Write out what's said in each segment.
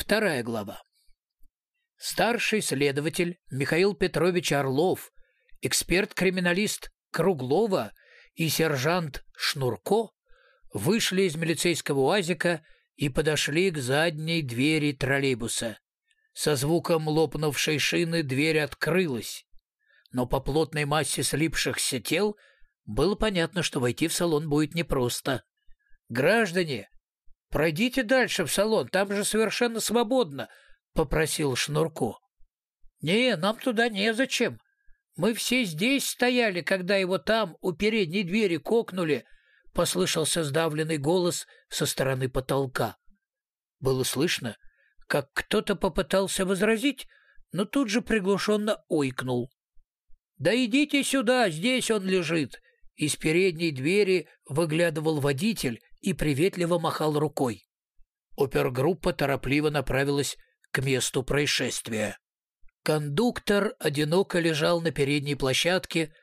Вторая глава. Старший следователь Михаил Петрович Орлов, эксперт-криминалист Круглова и сержант Шнурко вышли из милицейского УАЗика и подошли к задней двери троллейбуса. Со звуком лопнувшей шины дверь открылась, но по плотной массе слипшихся тел было понятно, что войти в салон будет непросто. «Граждане, пройдите дальше в салон, там же совершенно свободно», — попросил Шнурко. «Не, нам туда незачем. Мы все здесь стояли, когда его там у передней двери кокнули», — послышался сдавленный голос со стороны потолка. Было слышно, как кто-то попытался возразить, но тут же приглушенно ойкнул. «Да идите сюда, здесь он лежит!» Из передней двери выглядывал водитель и приветливо махал рукой. Опергруппа торопливо направилась к месту происшествия. Кондуктор одиноко лежал на передней площадке,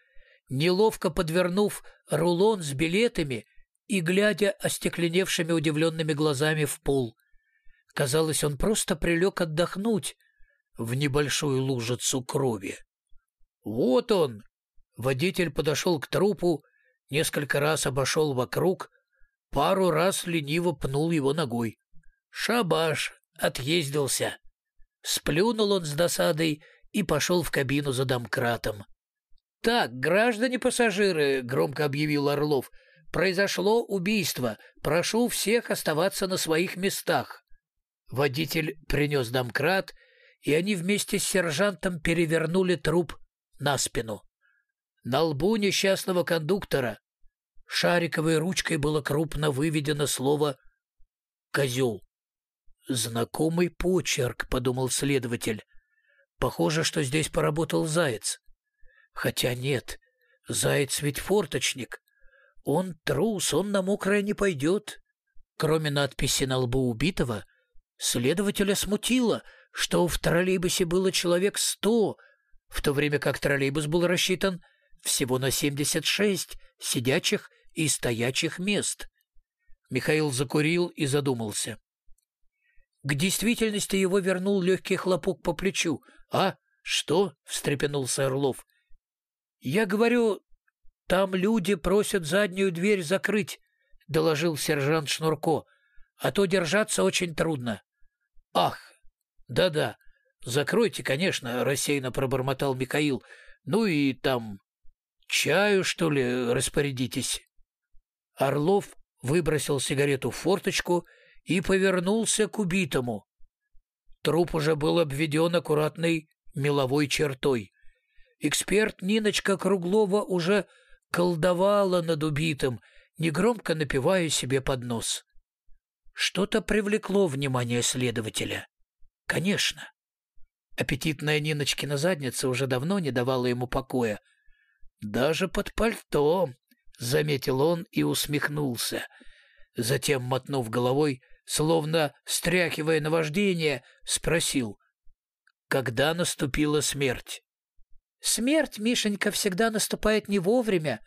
неловко подвернув рулон с билетами и глядя остекленевшими удивленными глазами в пол. Казалось, он просто прилег отдохнуть в небольшую лужицу крови. «Вот он!» Водитель подошел к трупу, несколько раз обошел вокруг, пару раз лениво пнул его ногой. «Шабаш!» отъездился. Сплюнул он с досадой и пошел в кабину за домкратом. «Так, граждане-пассажиры», — громко объявил Орлов, — «произошло убийство. Прошу всех оставаться на своих местах». Водитель принес домкрат, и они вместе с сержантом перевернули труп на спину. На лбу несчастного кондуктора шариковой ручкой было крупно выведено слово «козел». «Знакомый почерк», — подумал следователь. «Похоже, что здесь поработал Заяц. Хотя нет, Заяц ведь форточник. Он трус, он на мокрое не пойдет». Кроме надписи на лбу убитого, следователя смутило, что в троллейбусе было человек сто, в то время как троллейбус был рассчитан всего на 76 сидячих и стоячих мест. Михаил закурил и задумался. К действительности его вернул легкий хлопок по плечу. «А? Что?» — встрепенулся Орлов. «Я говорю, там люди просят заднюю дверь закрыть», — доложил сержант Шнурко. «А то держаться очень трудно». «Ах, да-да, закройте, конечно», — рассеянно пробормотал Михаил. «Ну и там чаю, что ли, распорядитесь». Орлов выбросил сигарету в форточку и повернулся к убитому. Труп уже был обведен аккуратной меловой чертой. Эксперт Ниночка Круглова уже колдовала над убитым, негромко напивая себе под нос. Что-то привлекло внимание следователя. Конечно. Аппетитная Ниночкина задница уже давно не давала ему покоя. Даже под пальто, — заметил он и усмехнулся. Затем, мотнув головой, словно стряхивая наваждение, спросил, когда наступила смерть. «Смерть, Мишенька, всегда наступает не вовремя».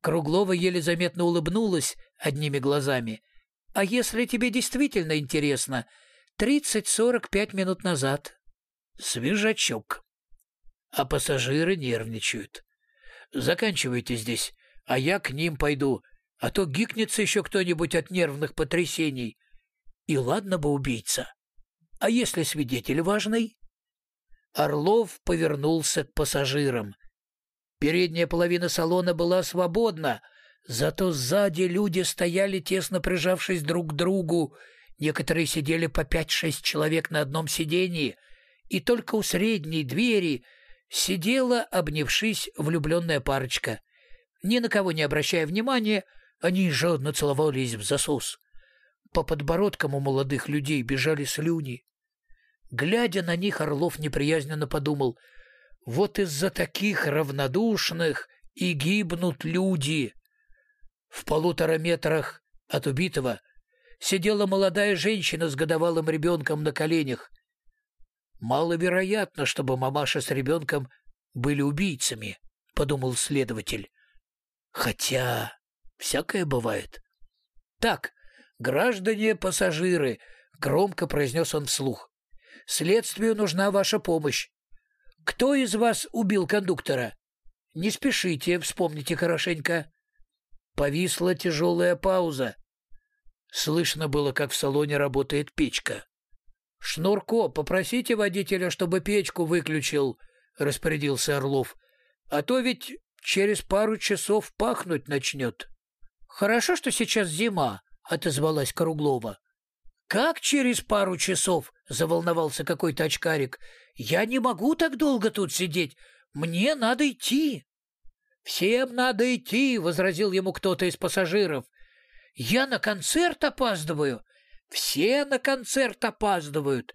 Круглова еле заметно улыбнулась одними глазами. «А если тебе действительно интересно, тридцать-сорок пять минут назад». «Свежачок». А пассажиры нервничают. «Заканчивайте здесь, а я к ним пойду, а то гикнется еще кто-нибудь от нервных потрясений. И ладно бы убийца. А если свидетель важный? Орлов повернулся к пассажирам. Передняя половина салона была свободна, зато сзади люди стояли, тесно прижавшись друг к другу. Некоторые сидели по пять-шесть человек на одном сидении, и только у средней двери сидела, обнявшись, влюбленная парочка. Ни на кого не обращая внимания, они жадно целовались в засос. По подбородкам у молодых людей бежали слюни. Глядя на них, Орлов неприязненно подумал, вот из-за таких равнодушных и гибнут люди. В полутора метрах от убитого сидела молодая женщина с годовалым ребенком на коленях. Маловероятно, чтобы мамаша с ребенком были убийцами, — подумал следователь. Хотя всякое бывает. Так, «Граждане-пассажиры, Громко произнес он вслух. «Следствию нужна ваша помощь. Кто из вас убил кондуктора? Не спешите, вспомните хорошенько». Повисла тяжелая пауза. Слышно было, как в салоне работает печка. «Шнурко, попросите водителя, чтобы печку выключил», — распорядился Орлов. «А то ведь через пару часов пахнуть начнет». «Хорошо, что сейчас зима», — отозвалась Круглова. «Как через пару часов?» — заволновался какой-то очкарик. «Я не могу так долго тут сидеть. Мне надо идти». «Всем надо идти», — возразил ему кто-то из пассажиров. «Я на концерт опаздываю. Все на концерт опаздывают.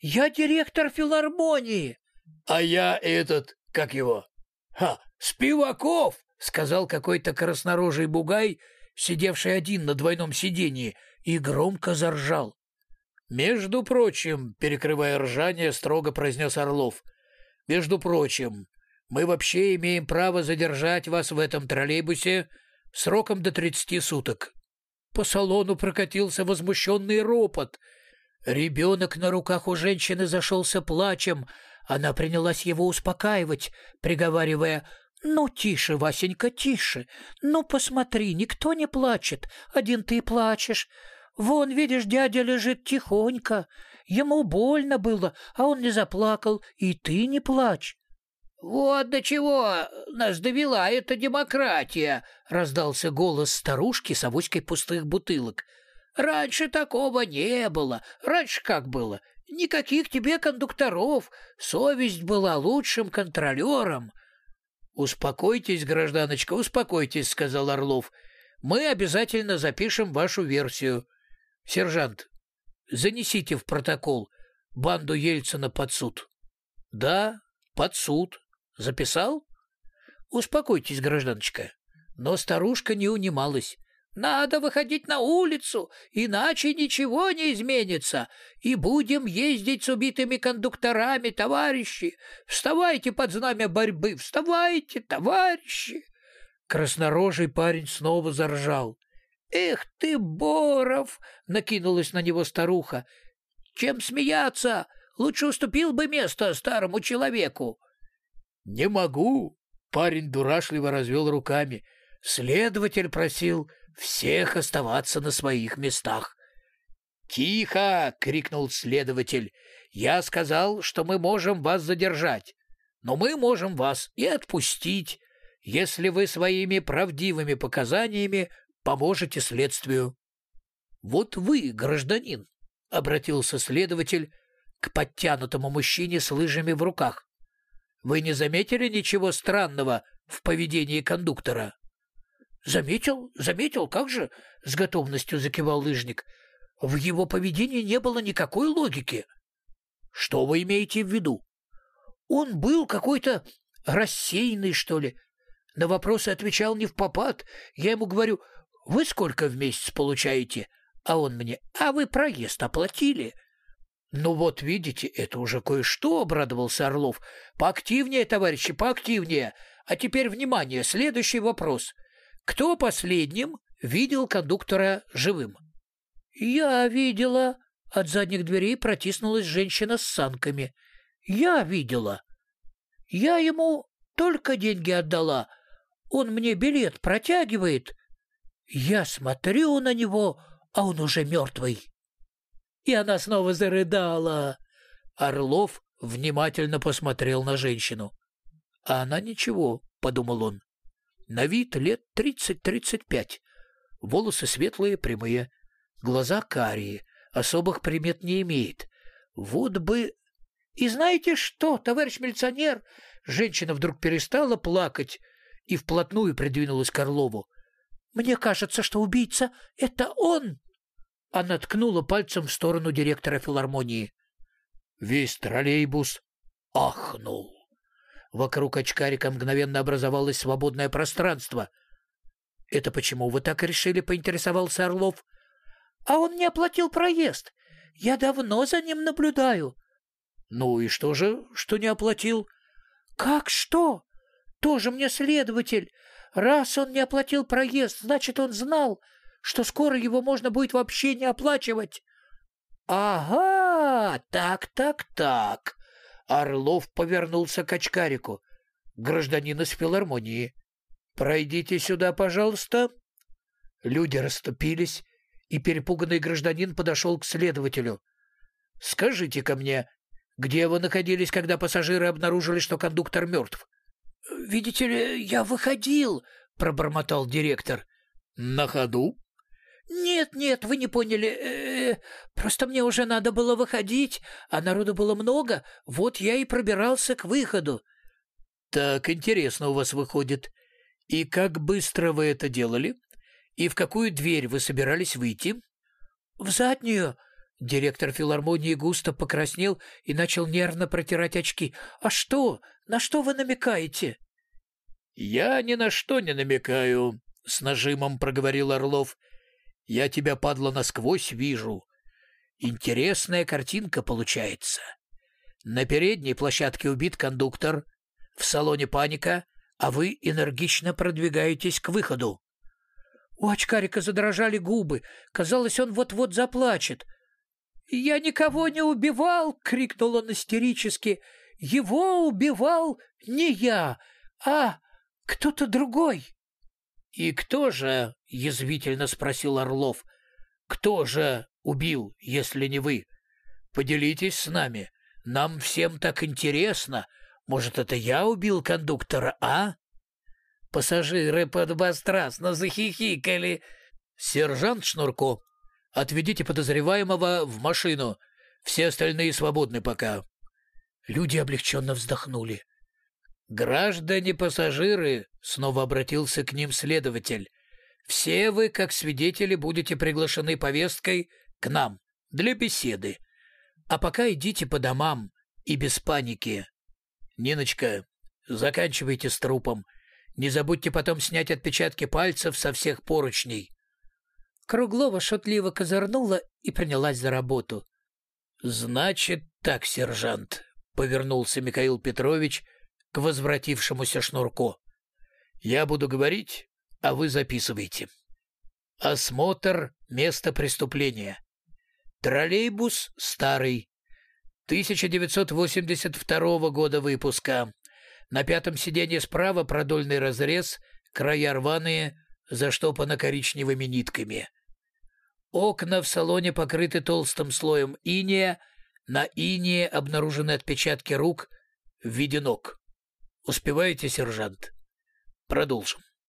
Я директор филармонии. А я этот, как его? Ха, Спиваков, сказал какой-то краснорожий бугай, сидевший один на двойном сиденье, и громко заржал. «Между прочим», — перекрывая ржание, строго произнес Орлов, «между прочим, мы вообще имеем право задержать вас в этом троллейбусе сроком до тридцати суток. По салону прокатился возмущенный ропот. Ребенок на руках у женщины зашелся плачем. Она принялась его успокаивать, приговаривая «Ну, тише, Васенька, тише. Ну, посмотри, никто не плачет. Один ты плачешь. Вон, видишь, дядя лежит тихонько. Ему больно было, а он не заплакал. И ты не плачь. «Вот до чего нас довела эта демократия!» — раздался голос старушки с авоськой пустых бутылок. «Раньше такого не было. Раньше как было? Никаких тебе кондукторов. Совесть была лучшим контролером». «Успокойтесь, гражданочка, успокойтесь», — сказал Орлов. «Мы обязательно запишем вашу версию. Сержант, занесите в протокол банду Ельцина под суд». «Да, под суд», Записал? Успокойтесь, гражданочка. Но старушка не унималась. Надо выходить на улицу, иначе ничего не изменится. И будем ездить с убитыми кондукторами, товарищи. Вставайте под знамя борьбы, вставайте, товарищи. Краснорожий парень снова заржал. «Эх ты, Боров!» — накинулась на него старуха. «Чем смеяться? Лучше уступил бы место старому человеку». «Не могу!» — парень дурашливо развел руками. Следователь просил всех оставаться на своих местах. «Тихо!» — крикнул следователь. «Я сказал, что мы можем вас задержать, но мы можем вас и отпустить, если вы своими правдивыми показаниями поможете следствию». «Вот вы, гражданин», — обратился следователь к подтянутому мужчине с лыжами в руках. Вы не заметили ничего странного в поведении кондуктора? Заметил, заметил, как же, с готовностью закивал лыжник. В его поведении не было никакой логики. Что вы имеете в виду? Он был какой-то рассеянный, что ли. На вопросы отвечал не в попад. Я ему говорю, вы сколько в месяц получаете? А он мне, а вы проезд оплатили? «Ну вот, видите, это уже кое-что», — обрадовался Орлов. «Поактивнее, товарищи, поактивнее. А теперь, внимание, следующий вопрос. Кто последним видел кондуктора живым?» «Я видела». От задних дверей протиснулась женщина с санками. «Я видела. Я ему только деньги отдала. Он мне билет протягивает. Я смотрю на него, а он уже мертвый» и она снова зарыдала. Орлов внимательно посмотрел на женщину. А она ничего, подумал он. На вид лет тридцать-тридцать пять. Волосы светлые, прямые, глаза карие, особых примет не имеет. Вот бы... И знаете что, товарищ милиционер? Женщина вдруг перестала плакать и вплотную придвинулась к Орлову. Мне кажется, что убийца — это он. Она ткнула пальцем в сторону директора филармонии. Весь троллейбус ахнул. Вокруг очкарика мгновенно образовалось свободное пространство. «Это почему вы так решили?» — поинтересовался Орлов. «А он не оплатил проезд. Я давно за ним наблюдаю». «Ну и что же, что не оплатил?» «Как что? Тоже мне следователь. Раз он не оплатил проезд, значит, он знал, что скоро его можно будет вообще не оплачивать. Ага, так, так, так. Орлов повернулся к очкарику. Гражданин из филармонии. Пройдите сюда, пожалуйста. Люди расступились, и перепуганный гражданин подошел к следователю. «Скажите-ка мне, где вы находились, когда пассажиры обнаружили, что кондуктор мертв?» «Видите ли, я выходил», — пробормотал директор. «На ходу?» «Нет, нет, вы не поняли. Э -э, просто мне уже надо было выходить, а народу было много, вот я и пробирался к выходу». «Так интересно у вас выходит. И как быстро вы это делали?» И в какую дверь вы собирались выйти? В заднюю. Директор филармонии густо покраснел и начал нервно протирать очки. А что? На что вы намекаете? Я ни на что не намекаю, с нажимом проговорил Орлов. Я тебя, падла, насквозь вижу. Интересная картинка получается. На передней площадке убит кондуктор, в салоне паника, а вы энергично продвигаетесь к выходу. У очкарика задрожали губы. Казалось, он вот-вот заплачет. «Я никого не убивал!» — крикнул он истерически. «Его убивал не я, а кто-то другой!» «И кто же?» — язвительно спросил Орлов. «Кто же убил, если не вы? Поделитесь с нами. Нам всем так интересно. Может, это я убил кондуктора, а?» Пассажиры подбострастно захихикали. «Сержант Шнурко, отведите подозреваемого в машину. Все остальные свободны пока». Люди облегченно вздохнули. «Граждане-пассажиры», — снова обратился к ним следователь, «все вы, как свидетели, будете приглашены повесткой к нам для беседы. А пока идите по домам и без паники. Ниночка, заканчивайте с трупом. Не забудьте потом снять отпечатки пальцев со всех поручней». Круглова шутливо козырнула и принялась за работу. «Значит так, сержант», — повернулся Михаил Петрович к возвратившемуся Шнурко. «Я буду говорить, а вы записывайте. Осмотр места преступления. Троллейбус старый, 1982 года выпуска. На пятом сиденье справа продольный разрез, края рваные, заштопано коричневыми нитками. Окна в салоне покрыты толстым слоем иния, на инее обнаружены отпечатки рук в виде ног. Успеваете, сержант? Продолжим.